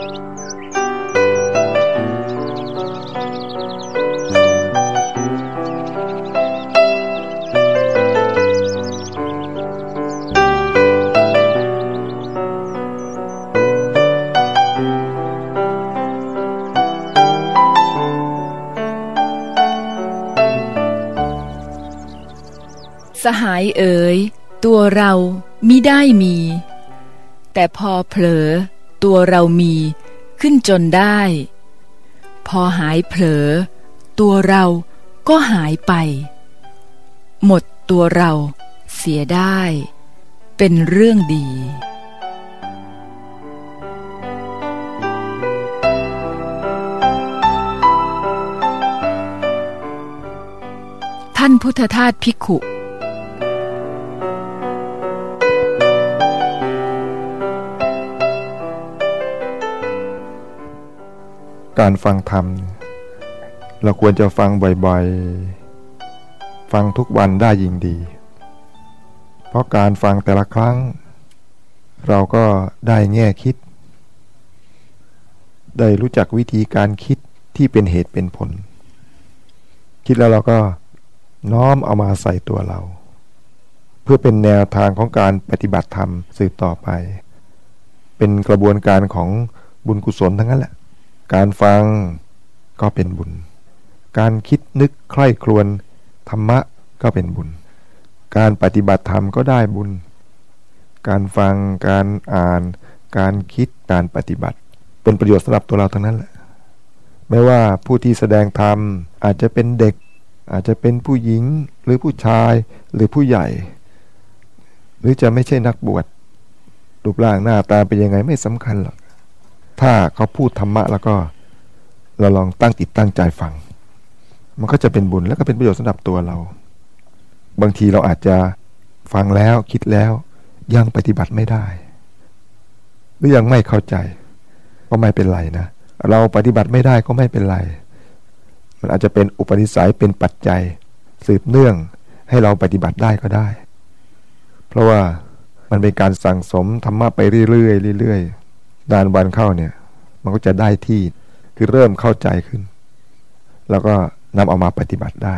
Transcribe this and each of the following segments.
สหายเอ๋ย ตัวเรามิได้มี แต่พอเผลอ ตัวเรามีขึ้นจนได้ พอหายเผลอ ตัวเราก็หายไป หมดตัวเราเสียได้ เป็นเรื่องดีท่านพุทธทาสภิกขุ การฟังธรรม เราควรจะฟังบ่อยๆ ฟังทุกวันได้ยิ่งดี เพราะการฟังแต่ละครั้ง เราก็ได้แง่คิด ได้รู้จักวิธีการคิดที่เป็นเหตุเป็นผล คิดแล้วเราก็น้อมเอามาใส่ตัวเรา เพื่อเป็นแนวทางของการปฏิบัติธรรมสืบต่อไป เป็นกระบวนการของบุญกุศลทั้งนั้นแหละ การฟังก็เป็นบุญ การคิดนึกใคร่ครวญธรรมะก็เป็นบุญ การปฏิบัติธรรมก็ได้บุญ การฟังการอ่าน การคิดการปฏิบัติ เป็นประโยชน์สำหรับตัวเราทั้งนั้นแหละไม่ว่าผู้ที่แสดงธรรมอาจจะเป็นเด็ก อาจจะเป็นผู้หญิงหรือผู้ชายหรือผู้ใหญ่ หรือจะไม่ใช่นักบวชรูปร่างหน้าตาเป็นยังไงไม่สำคัญหรอก ถ้าเขาพูดธรรมะแล้วก็เราลองตั้งจิตตั้งใจฟัง มันก็จะเป็นบุญแล้วก็เป็นประโยชน์สำหรับตัวเรา บางทีเราอาจจะฟังแล้วคิดแล้วยังปฏิบัติไม่ได้ หรือยังไม่เข้าใจ ก็ไม่เป็นไรนะ เราปฏิบัติไม่ได้ก็ไม่เป็นไร มันอาจจะเป็นอุปนิสัยเป็นปัจจัย สืบเนื่องให้เราปฏิบัติได้ก็ได้ เพราะว่ามันเป็นการสั่งสมธรรมะไปเรื่อยๆเรื่อยๆนานวันเข้าเนี่ย มันก็จะได้ที่คือเริ่มเข้าใจขึ้น แล้วก็นำเอามาปฏิบัติได้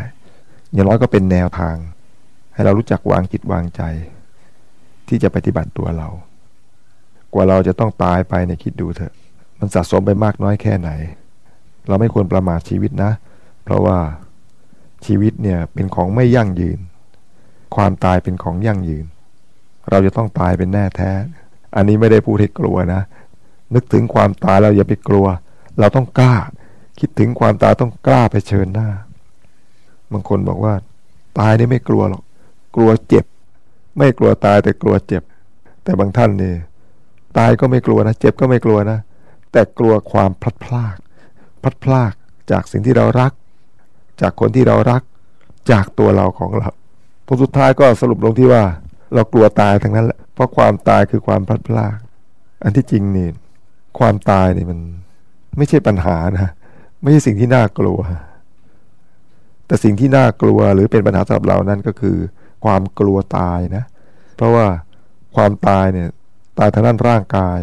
อย่างน้อยก็เป็นแนวทาง ให้เรารู้จักวางจิตวางใจ ที่จะปฏิบัติตัวเรา กว่าเราจะต้องตายไปเนี่ยคิดดูเถอะ มันสะสมไปมากน้อยแค่ไหน เราไม่ควรประมาทชีวิตนะ เพราะว่าชีวิตเนี่ยเป็นของไม่ยั่งยืน ความตายเป็นของยั่งยืน เราจะต้องตายเป็นแน่แท้ อันนี้ไม่ได้พูดให้กลัวนะ นึกถึงความตายเราอย่าไปกลัว เราต้องกล้า คิดถึงความตายต้องกล้าไปเชิญหน้า บางคนบอกว่า ตายนี่ไม่กลัวหรอก กลัวเจ็บ ไม่กลัวตายแต่กลัวเจ็บ แต่บางท่านนี่ตายก็ไม่กลัวนะ เจ็บก็ไม่กลัวนะ แต่กลัวความพลัดพราก พลัดพรากจากสิ่งที่เรารัก จากคนที่เรารัก จากตัวเราของเราผลสุดท้ายก็สรุปลงที่ว่า เรากลัวตายทั้งนั้นแหละ เพราะความตายคือความพลัดพราก อันที่จริงนี่ ความตายนี่มัน ไม่ใช่ปัญหานะ ไม่ใช่สิ่งที่น่ากลัว แต่สิ่งที่น่ากลัวหรือเป็นปัญหาสำหรับเรานั้นก็คือ ความกลัวตายนะ เพราะว่าความตายเนี่ย ตายทางด้านร่างกาย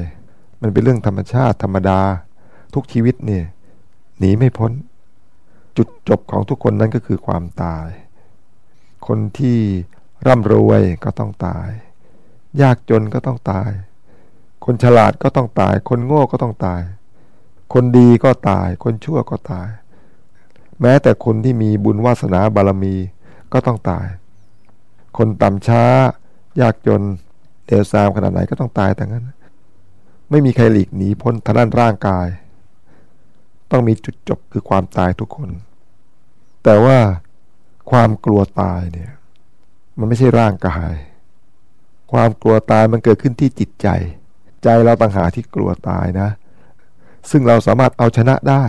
มันเป็นเรื่องธรรมชาติธรรมดา ทุกชีวิตเนี่ยหนีไม่พ้น จุดจบของทุกคนนั้นก็คือความตาย คนที่ร่ำรวยก็ต้องตาย ยากจนก็ต้องตาย คนฉลาดก็ต้องตาย คนโง่ก็ต้องตาย คนดีก็ตาย คนชั่วก็ตาย แม้แต่คนที่มีบุญวาสนาบารมีก็ต้องตาย คนต่ำช้ายากจนเดวซามขนาดไหนก็ต้องตายแต่งั้น ไม่มีใครหลีกหนีพ้นทางด้านร่างกาย ต้องมีจุดจบคือความตายทุกคน แต่ว่าความกลัวตายเนี่ย มันไม่ใช่ร่างกาย ความกลัวตายมันเกิดขึ้นที่จิตใจ ใจเราต่างหาที่กลัวตายนะ ซึ่งเราสามารถเอาชนะได้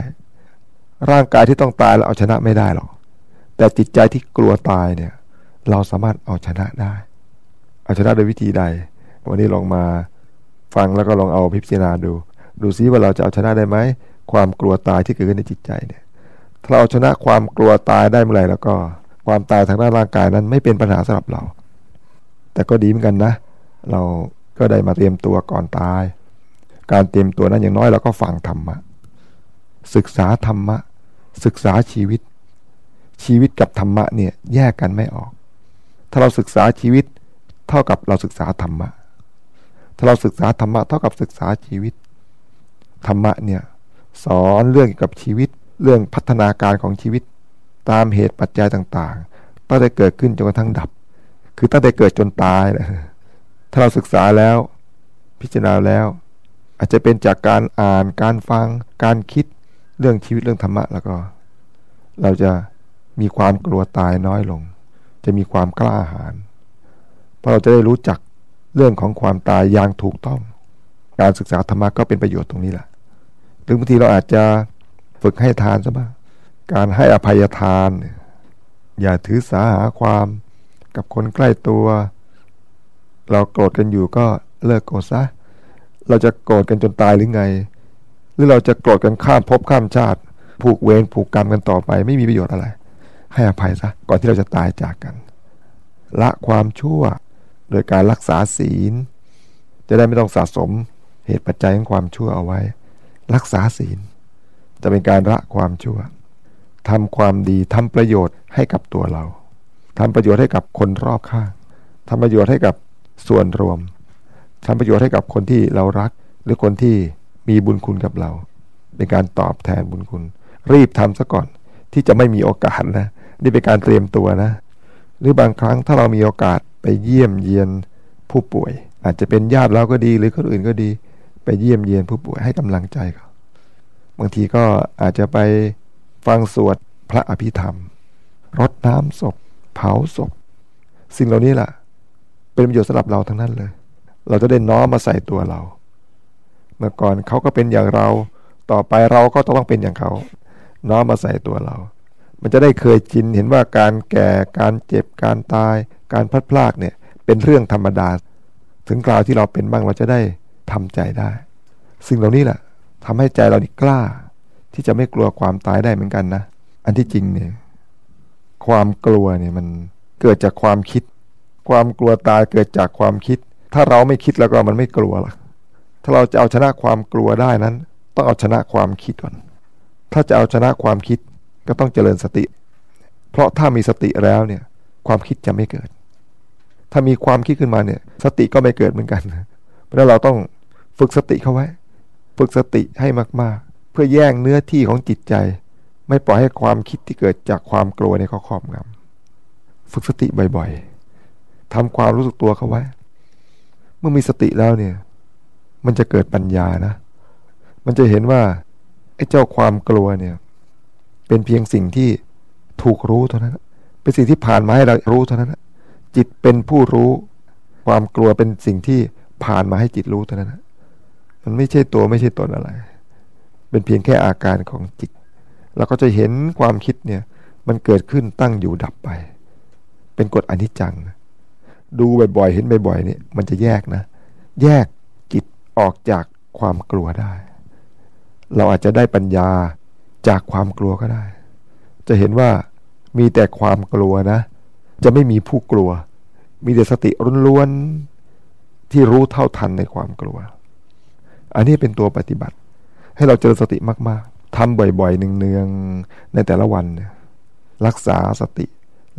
ร่างกายที่ต้องตายเราเอาชนะไม่ได้หรอก แต่จิตใจที่กลัวตายเนี่ย เราสามารถเอาชนะได้ เอาชนะโดยวิธีใด วันนี้ลองมาฟังแล้วก็ลองเอาพิจารณาดู ดูซิว่าเราจะเอาชนะได้ไหม ความกลัวตายที่เกิดขึ้นในจิตใจเนี่ย ถ้าเราชนะความกลัวตายได้เมื่อไหร่แล้วก็ความตายทางด้านร่างกายนั้นไม่เป็นปัญหาสำหรับเรา แต่ก็ดีเหมือนกันนะ เรา ก็ได้มาเตรียมตัวก่อนตาย การเตรียมตัวนั้นอย่างน้อยเราก็ฟังธรรมะ ศึกษาธรรมะ ศึกษาชีวิต ชีวิตกับธรรมะเนี่ยแยกกันไม่ออก ถ้าเราศึกษาชีวิต เท่ากับเราศึกษาธรรมะ ถ้าเราศึกษาธรรมะเท่ากับศึกษาชีวิต ธรรมะเนี่ยสอนเรื่องเกี่ยวกับชีวิต เรื่องพัฒนาการของชีวิต ตามเหตุปัจจัยต่างๆตั้งแต่เกิดขึ้นจนกระทั่งดับ คือตั้งแต่เกิดจนตายนะ ถ้าเราศึกษาแล้ว พิจารณาแล้ว อาจจะเป็นจากการอ่านการฟัง การคิดเรื่องชีวิตเรื่องธรรมะแล้วก็ เราจะมีความกลัวตายน้อยลง จะมีความกล้าหาญเพราะเราจะได้รู้จักเรื่องของความตายอย่างถูกต้อง การศึกษาธรรมะก็เป็นประโยชน์ตรงนี้แหละหรือบางทีเราอาจจะฝึกให้ทานซะบ้างการให้อภัยทาน อย่าถือสาหาความกับคนใกล้ตัว เราโกรธกันอยู่ก็เลิกโกรธซะ เราจะโกรธกันจนตายหรือไง หรือเราจะโกรธกันข้ามภพข้ามชาติ ผูกเวรผูกกรรมกันต่อไป ไม่มีประโยชน์อะไร ให้อภัยซะ ก่อนที่เราจะตายจากกัน ละความชั่ว โดยการรักษาศีล จะได้ไม่ต้องสะสมเหตุปัจจัยของความชั่วเอาไว้ รักษาศีล จะเป็นการละความชั่วทำความดีทำประโยชน์ให้กับตัวเราทำประโยชน์ให้กับคนรอบข้างทำประโยชน์ให้กับ ส่วนรวมทำประโยชน์ให้กับคนที่เรารัก หรือคนที่มีบุญคุณกับเรา เป็นการตอบแทนบุญคุณ รีบทำซะก่อนที่จะไม่มีโอกาสนะ นี่เป็นการเตรียมตัวนะ หรือบางครั้งถ้าเรามีโอกาสไปเยี่ยมเยียนผู้ป่วย อาจจะเป็นญาติเราก็ดี หรือคนอื่นก็ดี ไปเยี่ยมเยียนผู้ป่วยให้กำลังใจเขาบางทีก็อาจจะไปฟังสวดพระอภิธรรมรดน้ำศพ เผาศพ สิ่งเหล่านี้แหละ เป็นประโยชน์สำหรับเราทั้งนั้นเลย เราจะได้น้อมมาใส่ตัวเรา เมื่อก่อนเขาก็เป็นอย่างเรา ต่อไปเราก็ต้องเป็นอย่างเขา น้อมมาใส่ตัวเรา มันจะได้เคยจินเห็นว่าการแก่การเจ็บการตาย การพลัดพลากเนี่ยเป็นเรื่องธรรมดา ถึงคราวที่เราเป็นบ้างเราจะได้ทำใจได้ สิ่งเหล่านี้แหละทำให้ใจเรานี่กล้า ที่จะไม่กลัวความตายได้เหมือนกันนะ อันที่จริงเนี่ยความกลัวเนี่ยมันเกิดจากความคิด ความกลัวตายเกิดจากความคิด ถ้าเราไม่คิดแล้วก็มันไม่กลัวหรอกถ้าเราจะเอาชนะความกลัวได้นั้น ต้องเอาชนะความคิดก่อน ถ้าจะเอาชนะความคิดก็ต้องเจริญสติ เพราะถ้ามีสติแล้วเนี่ยความคิดจะไม่เกิด ถ้ามีความคิดขึ้นมาเนี่ยสติก็ไม่เกิดเหมือนกัน เพราะเราต้องฝึกสติเข้าไว้ ฝึกสติให้มากเพื่อแย่งเนื้อที่ของจิตใจ ไม่ปล่อยให้ความคิดที่เกิดจากความกลัวในเขาครอบงำฝึกสติบ่อยๆ ทำความรู้สึกตัวเขาไว้ เมื่อมีสติแล้วเนี่ย มันจะเกิดปัญญานะ มันจะเห็นว่าไอ้เจ้าความกลัวเนี่ย เป็นเพียงสิ่งที่ถูกรู้เท่านั้น เป็นสิ่งที่ผ่านมาให้เรารู้เท่านั้น จิตเป็นผู้รู้ ความกลัวเป็นสิ่งที่ผ่านมาให้จิตรู้เท่านั้น มันไม่ใช่ตัวไม่ใช่ตนอะไร เป็นเพียงแค่อาการของจิต เราก็จะเห็นความคิดเนี่ย มันเกิดขึ้นตั้งอยู่ดับไป เป็นกฎอนิจจังนะ ดูบ่อยๆ เห็นบ่อยๆเนี่ยมันจะแยกนะ แยกจิตออกจากความกลัวได้ เราอาจจะได้ปัญญาจากความกลัวก็ได้ จะเห็นว่ามีแต่ความกลัวนะ จะไม่มีผู้กลัว มีแต่สติล้วนๆที่รู้เท่าทันในความกลัว อันนี้เป็นตัวปฏิบัติ ให้เราเจอสติมากๆทำบ่อยๆเนืองๆในแต่ละวันเนี่ยรักษาสติ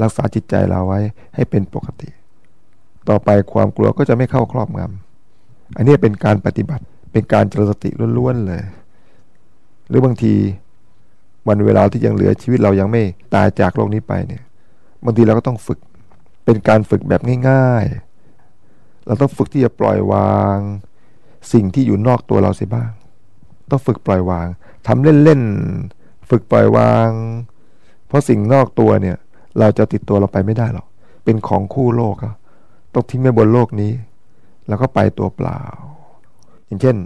รักษาจิตใจเราไว้ให้เป็นปกติ ต่อไปความกลัวก็จะไม่เข้าครอบงำอันนี้เป็นการปฏิบัติเป็นการเจริญสติล้วนๆเลย หรือบางทีวันเวลาที่ยังเหลือชีวิตเรายังไม่ตายจากโลกนี้ไปเนี่ยบางทีเราก็ต้องฝึก เป็นการฝึกแบบง่าย ๆ เราต้องฝึกที่จะปล่อยวาง สิ่งที่อยู่นอกตัวเราเสียบ้าง ต้องฝึกปล่อยวางทำเล่นๆฝึกปล่อยวาง เพราะสิ่งนอกตัวเนี่ย เราจะติดตัวเราไปไม่ได้หรอกเป็นของคู่โลกอะ ต้องทิ้งไว้บนโลกนี้ แล้วก็ไปตัวเปล่า อย่างเช่น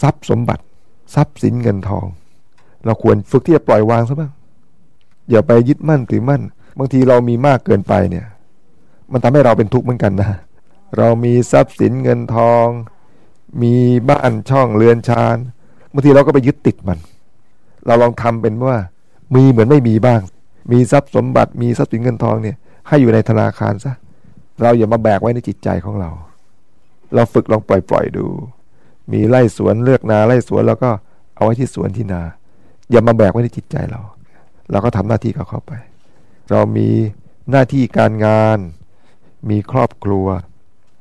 ทรัพย์สมบัติ ทรัพย์สินเงินทอง เราควรฝึกที่จะปล่อยวางซะบ้างอย่าไปยึดมั่นถือมั่น บางทีเรามีมากเกินไปเนี่ย มันทำให้เราเป็นทุกข์เหมือนกันนะ เรามีทรัพย์สินเงินทอง มีบ้านช่องเรือนชานบางทีเราก็ไปยึดติดมัน เราลองทำเป็นว่า มีเหมือนไม่มีบ้าง มีทรัพย์สมบัติมีทรัพย์สินเงินทองเนี่ย ให้อยู่ในธนาคารซะ เราอย่ามาแบกไว้ในจิตใจของเรา เราฝึกลองปล่อยปล่อยดู มีไร่สวนเลือกนาไร่สวนแล้วก็เอาไว้ที่สวนที่นา อย่ามาแบกไว้ในจิตใจเรา เราก็ทำหน้าที่กับเขาไป เรามีหน้าที่การงาน มีครอบครัว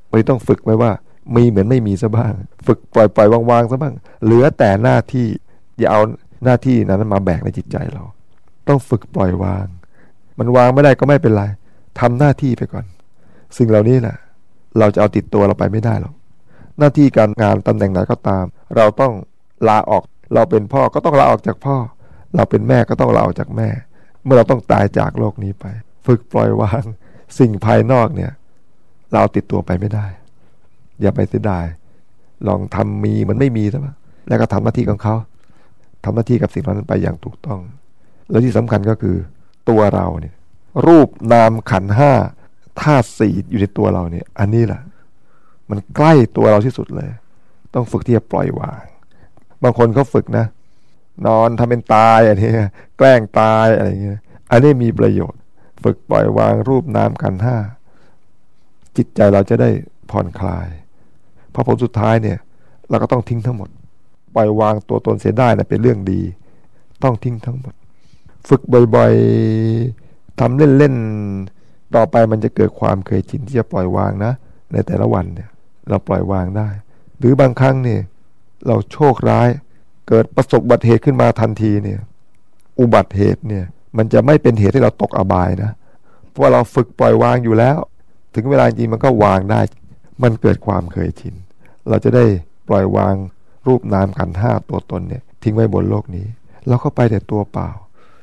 เราต้องฝึกไว้ว่า มีเหมือนไม่มีซะบ้าง ฝึกปล่อยปล่อยวางๆซะบ้าง เหลือแต่หน้าที่อย่าเอาหน้าที่นั้นมาแบกในจิตใจเรา ต้องฝึกปล่อยวาง มันวางไม่ได้ก็ไม่เป็นไรทำหน้าที่ไปก่อน สิ่งเหล่านี้แหละเราจะเอาติดตัวเราไปไม่ได้หรอกหน้าที่การงานตำแหน่งไหนก็ตาม เราต้องลาออก เราเป็นพ่อก็ต้องลาออกจากพ่อ เราเป็นแม่ก็ต้องลาออกจากแม่ เมื่อเราต้องตายจากโลกนี้ไป ฝึกปล่อยวาง สิ่งภายนอกเนี่ย เราติดตัวไปไม่ได้ อย่าไปเสียดาย ลองทำมีมันไม่มีใช่ไหมแล้วก็ทำหน้าที่ของเขาทำหน้าที่กับสิ่งนั้นไปอย่างถูกต้อง แล้วที่สำคัญก็คือตัวเราเนี่ยรูปนามขันห้า ธาตุสี่อยู่ในตัวเราเนี่ย อันนี้แหละมันใกล้ตัวเราที่สุดเลย ต้องฝึกที่จะปล่อยวาง บางคนเขาฝึกนะ นอนทำเป็นตายอันนี้แกล้งตายอะไรเงี้ยอันนี้มีประโยชน์ ฝึกปล่อยวางรูปนามขันห้าจิตใจเราจะได้ผ่อนคลายพอผลสุดท้ายเนี่ย เราก็ต้องทิ้งทั้งหมด ปล่อยวางตัวตนเสียได้นะเป็นเรื่องดี ต้องทิ้งทั้งหมด ฝึกบ่อยๆทำเล่นๆ ต่อไปมันจะเกิดความเคยชินที่จะปล่อยวางนะ ในแต่ละวันเนี่ยเราปล่อยวางได้ หรือบางครั้งเนี่ยเราโชคร้าย เกิดประสบอุบัติเหตุขึ้นมาทันทีเนี่ยอุบัติเหตุเนี่ยมันจะไม่เป็นเหตุให้เราตกอบายนะเพราะเราฝึกปล่อยวางอยู่แล้ว ถึงเวลาจริงมันก็วางได้ มันเกิดความเคยชิน เราจะได้ปล่อยวางรูปนามขันห้าตัวตนเนี่ยทิ้งไว้บนโลกนี้ เราก็ไปแต่ตัวเปล่า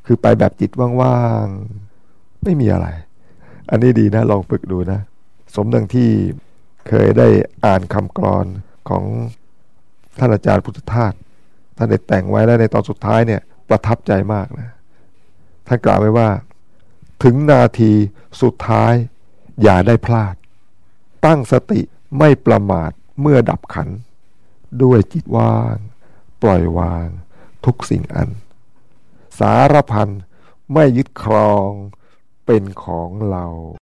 คือไปแบบจิตว่างๆ ไม่มีอะไร อันนี้ดีนะลองฝึกดูนะ สมดังที่เคยได้อ่านคำกรอนของท่านอาจารย์พุทธทาสท่านได้แต่งไว้แล้วในตอนสุดท้ายเนี่ยประทับใจมากนะท่านกล่าวไว้ว่า ถึงนาทีสุดท้าย อย่าได้พลาด ตั้งสติไม่ประมาทเมื่อดับขัน ด้วยจิตว่าง ปล่อยวาง ทุกสิ่งอัน สารพันไม่ยึดครอง เป็นของเรา